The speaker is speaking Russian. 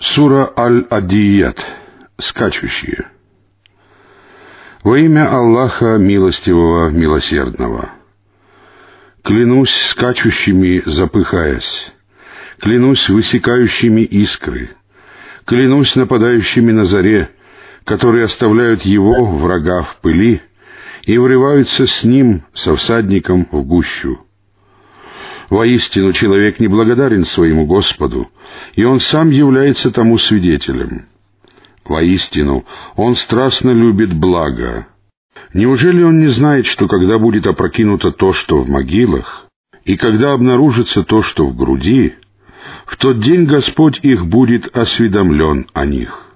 Сура Аль-Адият. Скачущие. Во имя Аллаха Милостивого, Милосердного. Клянусь скачущими, запыхаясь. Клянусь высекающими искры. Клянусь нападающими на заре, которые оставляют его, врага, в пыли, и врываются с ним, со всадником, в гущу. Воистину, человек неблагодарен своему Господу, и он сам является тому свидетелем. Воистину, он страстно любит благо. Неужели он не знает, что когда будет опрокинуто то, что в могилах, и когда обнаружится то, что в груди, в тот день Господь их будет осведомлен о них?